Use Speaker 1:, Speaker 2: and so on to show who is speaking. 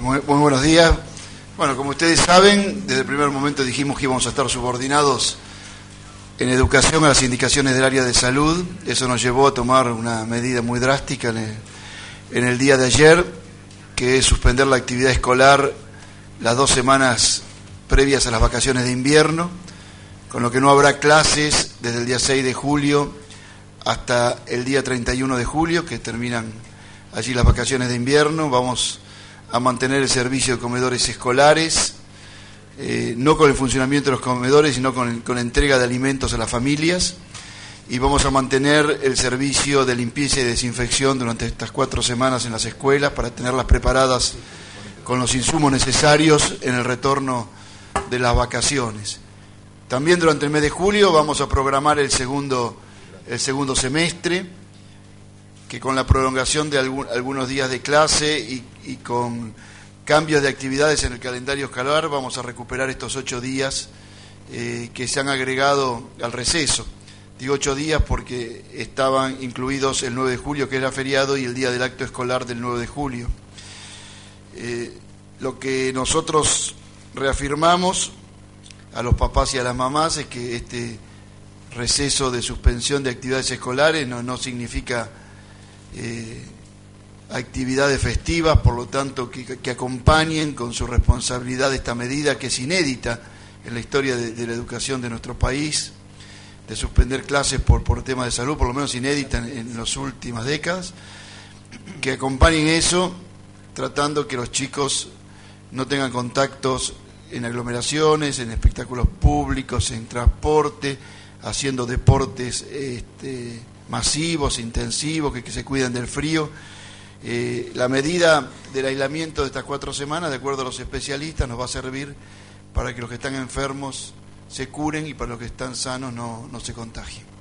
Speaker 1: Muy, buenos días. Bueno, como ustedes saben, desde el primer momento dijimos que íbamos a estar subordinados en educación a las indicaciones del área de salud. Eso nos llevó a tomar una medida muy drástica en el, en el día de ayer, que es suspender la actividad escolar las dos semanas previas a las vacaciones de invierno, con lo que no habrá clases desde el día 6 de julio hasta el día 31 de julio, que terminan allí las vacaciones de invierno. Vamos a mantener el servicio de comedores escolares, eh, no con el funcionamiento de los comedores, sino con, con entrega de alimentos a las familias. Y vamos a mantener el servicio de limpieza y desinfección durante estas cuatro semanas en las escuelas para tenerlas preparadas con los insumos necesarios en el retorno de las vacaciones. También durante el mes de julio vamos a programar el segundo, el segundo semestre que con la prolongación de algunos días de clase y, con cambios de actividades en el calendario escolar vamos a recuperar estos ocho días eh, que se han agregado al receso. Digo ocho días porque estaban incluidos el 9 de julio, que era feriado, y el día del acto escolar del 9 de julio. Eh, lo que nosotros reafirmamos a los papás y a las mamás es que este receso de suspensión de actividades escolares no, no significa eh, actividades festivas, por lo tanto, que, acompañen con su responsabilidad esta medida que es inédita en la historia de, la educación de nuestro país, de suspender clases por, por temas de salud, por lo menos inédita en, en las últimas décadas, que acompañen eso tratando que los chicos no tengan contactos en aglomeraciones, en espectáculos públicos, en transporte, haciendo deportes este, masivos, intensivos, que, se cuiden del frío. Eh, la medida del aislamiento de estas cuatro semanas, de acuerdo a los especialistas, nos va a servir para que los que están enfermos se curen y para los que están sanos no, no se contagien.